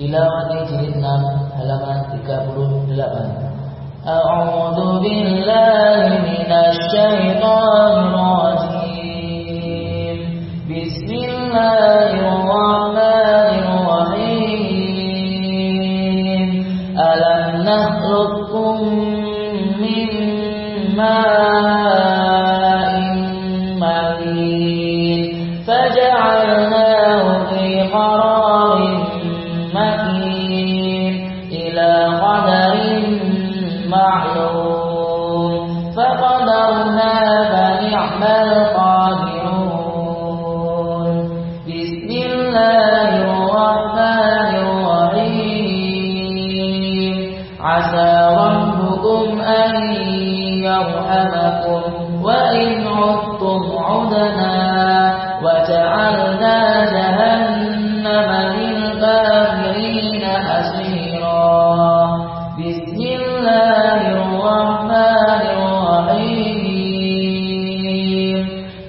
Tilawah jilid 6 halaman 38 A'udzu billahi minasy syaithanir rajim Bismillahirrahmanirrahim Alam nakhluqukum min ma'in عسى ربكم أن يرحمكم وإن عدتم عدنا وجعلنا جهنم للكافرين أسيرا. بسم الله الرحمن الرحيم.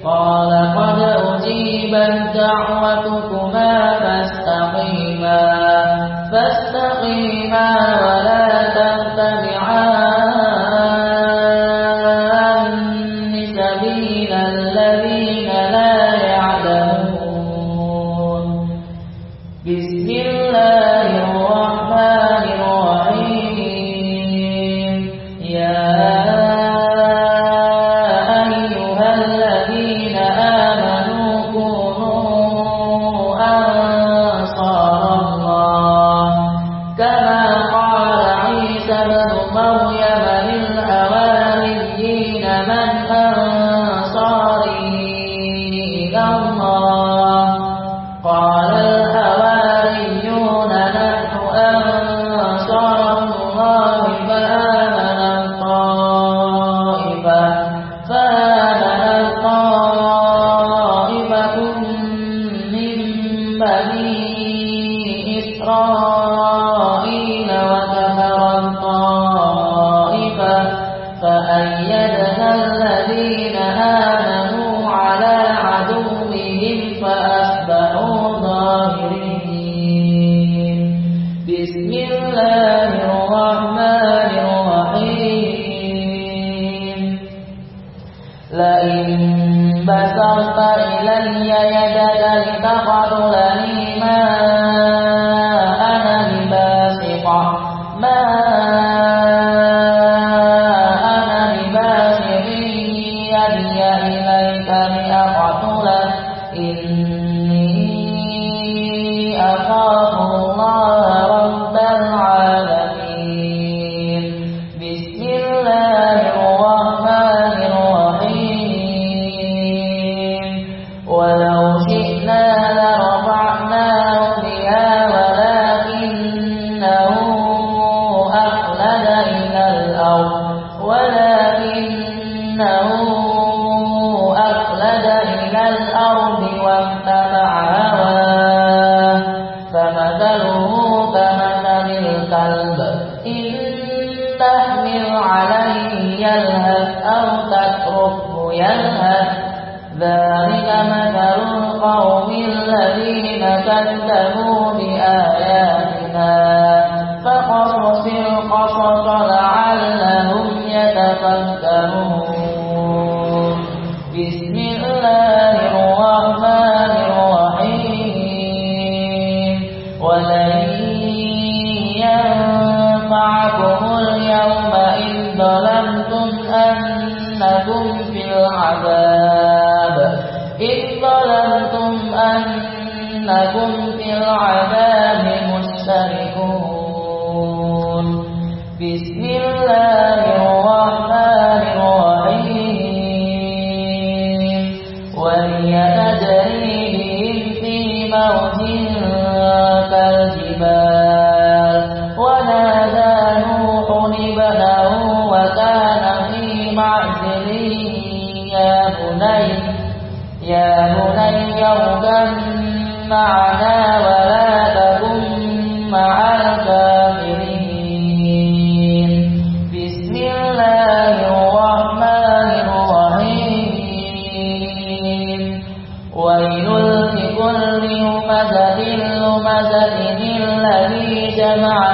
قال قد أجيبت دعوتكما فاستقيما فاستقيما Ya ayyuhalladzina amanu kunu ansarallah kama qala Isa ibn Maryam lil hawariyyin man ansari ila Allah بني إسرائيل وكفر الطائفة فأيدنا الذين آمنوا لتقتلني ما ما أنا بباسط يدي إليك تحمل عليه يلهث أو تتركه يلهث ذلك مثل القوم الذين كذبوا بآياتنا. فقصص القصص لعلهم يتفكرون. بسم الله الرحمن الرحيم. ولن ينفعكم أنكم في العذاب مشتركون. بسم الله الرحمن الرحيم. وهي تجري بهم في موج كالجبال. ونادى نوح ابنه وكان في معزل يا بني يا بني اركب معنا ولا تكن مع الكافرين. بسم الله الرحمن الرحيم. ويل لكل همزة الذي جمع